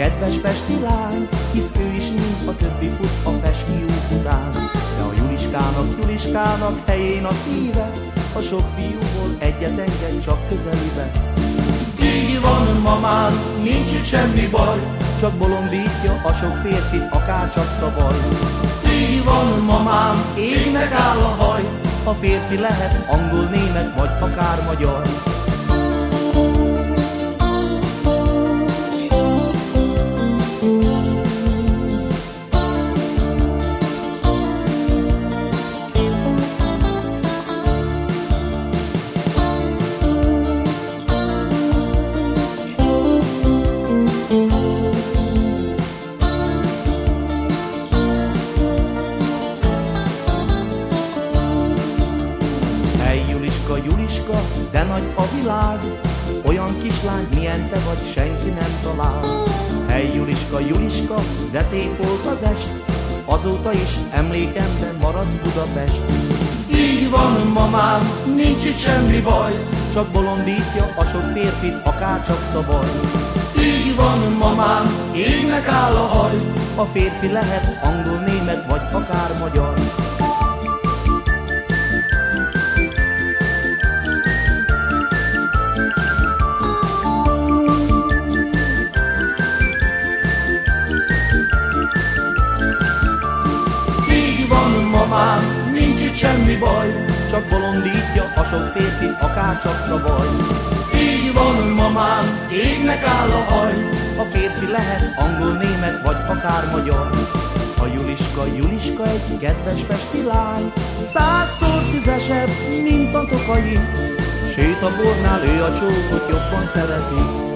kedves festi lány, hisz ő is, mint a többi fut a festfiú után. De a Juliskának, Juliskának helyén a szíve, a sok fiúból egyet enged csak közelibe. Így van, mamám, nincs itt semmi baj, csak bolondítja a sok férfit, akár csak tavaly. Így van, mamám, égnek áll a haj, a férfi lehet angol, német vagy akár magyar. Juliska, Juliska, de nagy a világ, olyan kislány, milyen te vagy, senki nem talál. Hey Juliska, Juliska, de szép volt az est, azóta is emlékemben marad Budapest. Így van, mamám, nincs itt semmi baj, csak bolondítja a sok férfit, akár csak tavaly. Így van, mamám, égnek áll a haj, a férfi lehet angol, német vagy akár magyar. Mamám, nincs itt semmi baj, csak bolondítja a sok férfi, akár csak tavaly. Így van, mamám, égnek áll a haj, a férfi lehet angol, német vagy akár magyar. A Juliska, Juliska egy kedves festi lány, százszor tüzesebb, mint a tokai, sőt a bornál ő a csókot jobban szereti.